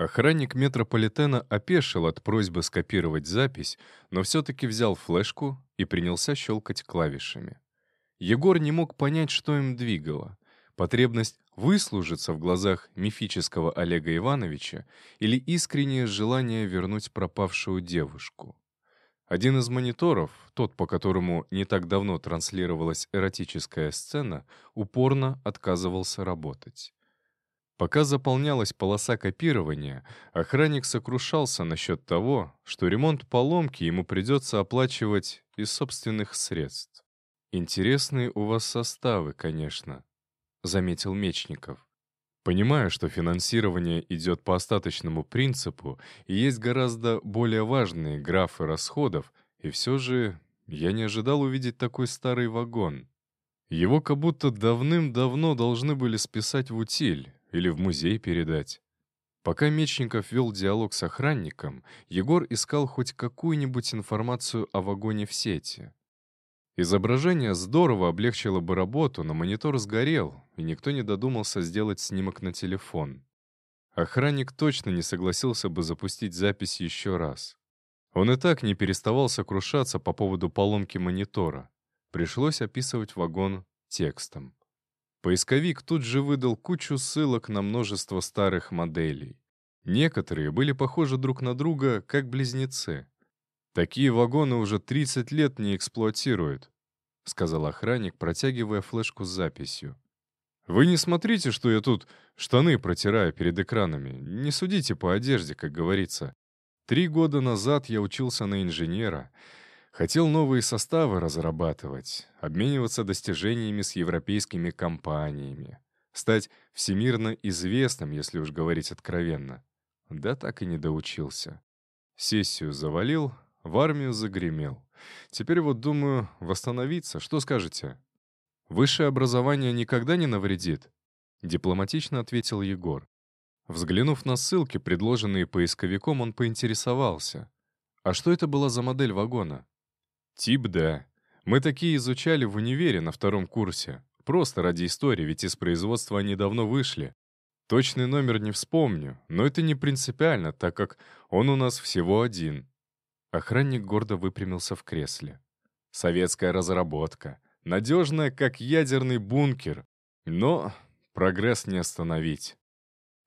Охранник метрополитена опешил от просьбы скопировать запись, но все-таки взял флешку и принялся щелкать клавишами. Егор не мог понять, что им двигало. Потребность выслужиться в глазах мифического Олега Ивановича или искреннее желание вернуть пропавшую девушку. Один из мониторов, тот, по которому не так давно транслировалась эротическая сцена, упорно отказывался работать. Пока заполнялась полоса копирования, охранник сокрушался насчет того, что ремонт поломки ему придется оплачивать из собственных средств. «Интересные у вас составы, конечно», — заметил Мечников. «Понимаю, что финансирование идет по остаточному принципу, и есть гораздо более важные графы расходов, и все же я не ожидал увидеть такой старый вагон. Его как будто давным-давно должны были списать в утиль, или в музей передать. Пока Мечников вел диалог с охранником, Егор искал хоть какую-нибудь информацию о вагоне в сети. Изображение здорово облегчило бы работу, но монитор сгорел, и никто не додумался сделать снимок на телефон. Охранник точно не согласился бы запустить запись еще раз. Он и так не переставал сокрушаться по поводу поломки монитора. Пришлось описывать вагон текстом. Поисковик тут же выдал кучу ссылок на множество старых моделей. Некоторые были похожи друг на друга, как близнецы. «Такие вагоны уже 30 лет не эксплуатируют», — сказал охранник, протягивая флешку с записью. «Вы не смотрите, что я тут штаны протираю перед экранами. Не судите по одежде, как говорится. Три года назад я учился на инженера — Хотел новые составы разрабатывать, обмениваться достижениями с европейскими компаниями, стать всемирно известным, если уж говорить откровенно. Да так и не доучился. Сессию завалил, в армию загремел. Теперь вот думаю восстановиться. Что скажете? Высшее образование никогда не навредит? Дипломатично ответил Егор. Взглянув на ссылки, предложенные поисковиком, он поинтересовался. А что это была за модель вагона? Тип да. Мы такие изучали в универе на втором курсе. Просто ради истории, ведь из производства они давно вышли. Точный номер не вспомню, но это не принципиально, так как он у нас всего один. Охранник гордо выпрямился в кресле. Советская разработка. Надежная, как ядерный бункер. Но прогресс не остановить.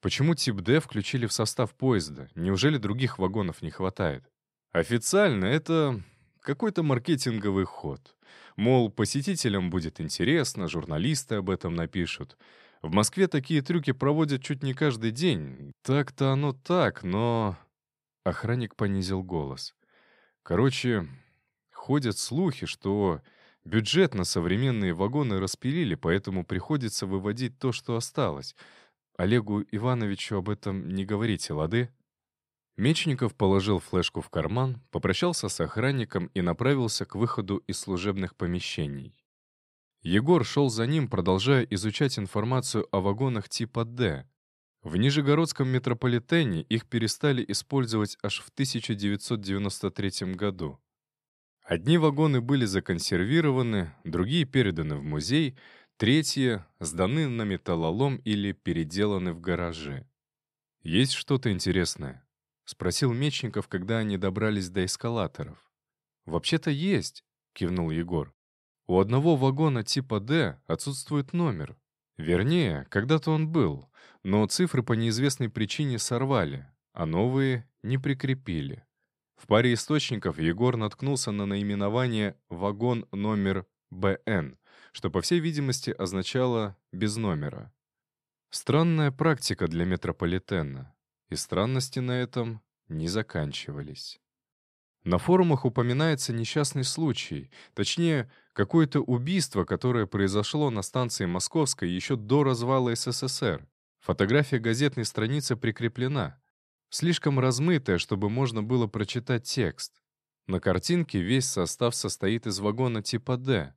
Почему тип D включили в состав поезда? Неужели других вагонов не хватает? Официально это какой-то маркетинговый ход. Мол, посетителям будет интересно, журналисты об этом напишут. В Москве такие трюки проводят чуть не каждый день. Так-то оно так, но... Охранник понизил голос. Короче, ходят слухи, что бюджет на современные вагоны распилили, поэтому приходится выводить то, что осталось. Олегу Ивановичу об этом не говорите, лады? Мечников положил флешку в карман, попрощался с охранником и направился к выходу из служебных помещений. Егор шел за ним, продолжая изучать информацию о вагонах типа «Д». В Нижегородском метрополитене их перестали использовать аж в 1993 году. Одни вагоны были законсервированы, другие переданы в музей, третьи сданы на металлолом или переделаны в гаражи. Есть что-то интересное? — спросил Мечников, когда они добрались до эскалаторов. «Вообще-то есть», — кивнул Егор. «У одного вагона типа «Д» отсутствует номер. Вернее, когда-то он был, но цифры по неизвестной причине сорвали, а новые не прикрепили. В паре источников Егор наткнулся на наименование «вагон номер БН», что, по всей видимости, означало «без номера». Странная практика для метрополитена. И странности на этом не заканчивались. На форумах упоминается несчастный случай, точнее, какое-то убийство, которое произошло на станции Московской еще до развала СССР. Фотография газетной страницы прикреплена. Слишком размытая, чтобы можно было прочитать текст. На картинке весь состав состоит из вагона типа «Д».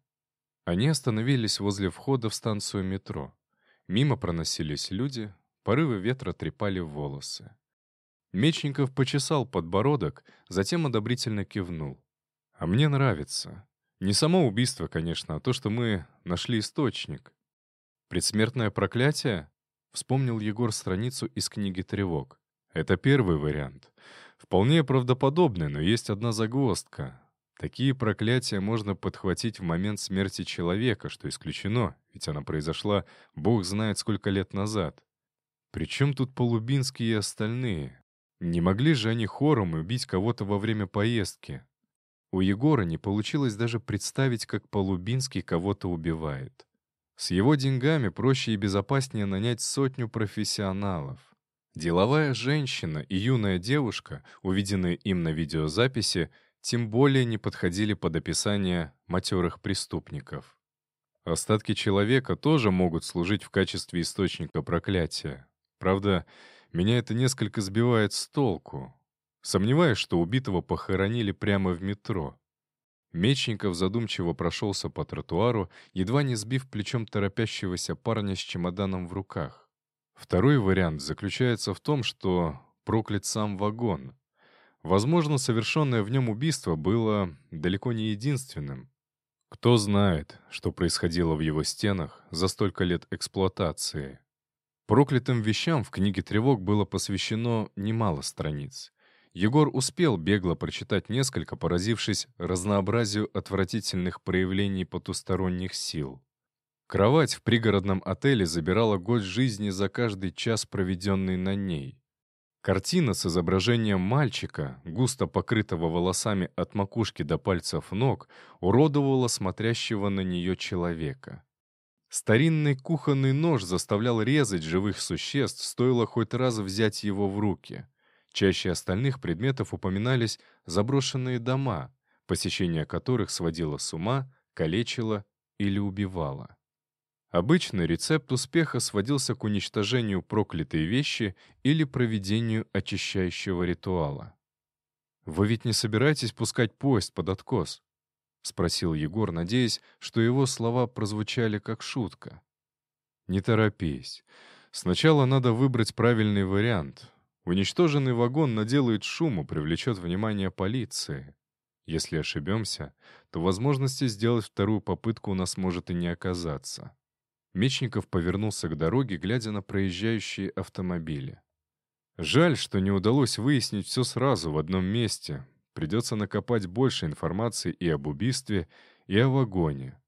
Они остановились возле входа в станцию метро. Мимо проносились люди, Порывы ветра трепали волосы. Мечников почесал подбородок, затем одобрительно кивнул. «А мне нравится. Не само убийство, конечно, а то, что мы нашли источник. Предсмертное проклятие?» Вспомнил Егор страницу из книги «Тревог». Это первый вариант. Вполне правдоподобный, но есть одна загвоздка. Такие проклятия можно подхватить в момент смерти человека, что исключено, ведь она произошла бог знает сколько лет назад. Причем тут Полубинские и остальные? Не могли же они хором убить кого-то во время поездки? У Егора не получилось даже представить, как Полубинский кого-то убивает. С его деньгами проще и безопаснее нанять сотню профессионалов. Деловая женщина и юная девушка, увиденные им на видеозаписи, тем более не подходили под описание матерых преступников. Остатки человека тоже могут служить в качестве источника проклятия. Правда, меня это несколько сбивает с толку. Сомневаюсь, что убитого похоронили прямо в метро. Мечников задумчиво прошелся по тротуару, едва не сбив плечом торопящегося парня с чемоданом в руках. Второй вариант заключается в том, что проклят сам вагон. Возможно, совершенное в нем убийство было далеко не единственным. Кто знает, что происходило в его стенах за столько лет эксплуатации. Проклятым вещам в книге тревог было посвящено немало страниц. Егор успел бегло прочитать несколько, поразившись разнообразию отвратительных проявлений потусторонних сил. Кровать в пригородном отеле забирала год жизни за каждый час, проведенный на ней. Картина с изображением мальчика, густо покрытого волосами от макушки до пальцев ног, уродовала смотрящего на нее человека. Старинный кухонный нож заставлял резать живых существ, стоило хоть раз взять его в руки. Чаще остальных предметов упоминались заброшенные дома, посещение которых сводило с ума, калечило или убивало. Обычно рецепт успеха сводился к уничтожению проклятой вещи или проведению очищающего ритуала. «Вы ведь не собираетесь пускать поезд под откос?» — спросил Егор, надеясь, что его слова прозвучали как шутка. «Не торопись. Сначала надо выбрать правильный вариант. Уничтоженный вагон наделает шуму, привлечет внимание полиции. Если ошибемся, то возможности сделать вторую попытку у нас может и не оказаться. Мечников повернулся к дороге, глядя на проезжающие автомобили. Жаль, что не удалось выяснить все сразу в одном месте. Придется накопать больше информации и об убийстве, и о вагоне.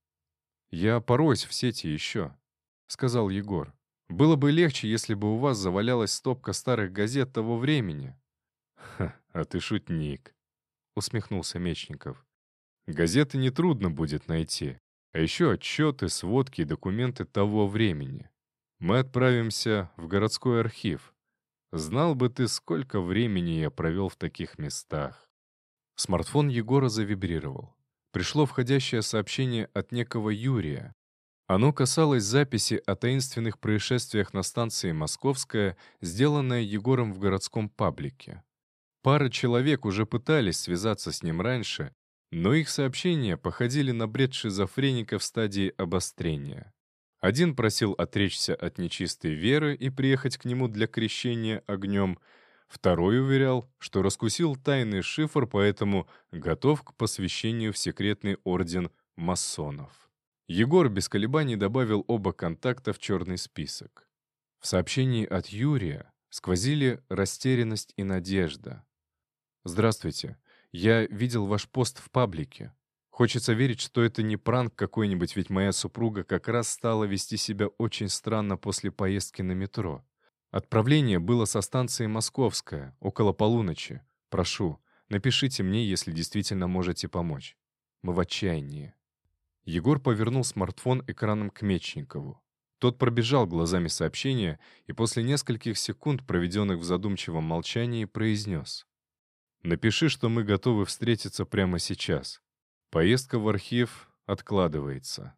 «Я пороюсь в сети еще», — сказал Егор. «Было бы легче, если бы у вас завалялась стопка старых газет того времени». «Ха, а ты шутник», — усмехнулся Мечников. «Газеты нетрудно будет найти. А еще отчеты, сводки и документы того времени. Мы отправимся в городской архив. Знал бы ты, сколько времени я провел в таких местах. Смартфон Егора завибрировал. Пришло входящее сообщение от некого Юрия. Оно касалось записи о таинственных происшествиях на станции «Московская», сделанной Егором в городском паблике. Пара человек уже пытались связаться с ним раньше, но их сообщения походили на бред шизофреника в стадии обострения. Один просил отречься от нечистой веры и приехать к нему для крещения огнем, второй уверял, что раскусил тайный шифр, поэтому готов к посвящению в секретный орден масонов. Егор без колебаний добавил оба контакта в черный список. В сообщении от Юрия сквозили растерянность и надежда. «Здравствуйте. Я видел ваш пост в паблике. Хочется верить, что это не пранк какой-нибудь, ведь моя супруга как раз стала вести себя очень странно после поездки на метро. Отправление было со станции Московская, около полуночи. Прошу, напишите мне, если действительно можете помочь. Мы в отчаянии». Егор повернул смартфон экраном к Мечникову. Тот пробежал глазами сообщение и после нескольких секунд, проведенных в задумчивом молчании, произнес. Напиши, что мы готовы встретиться прямо сейчас. Поездка в архив откладывается.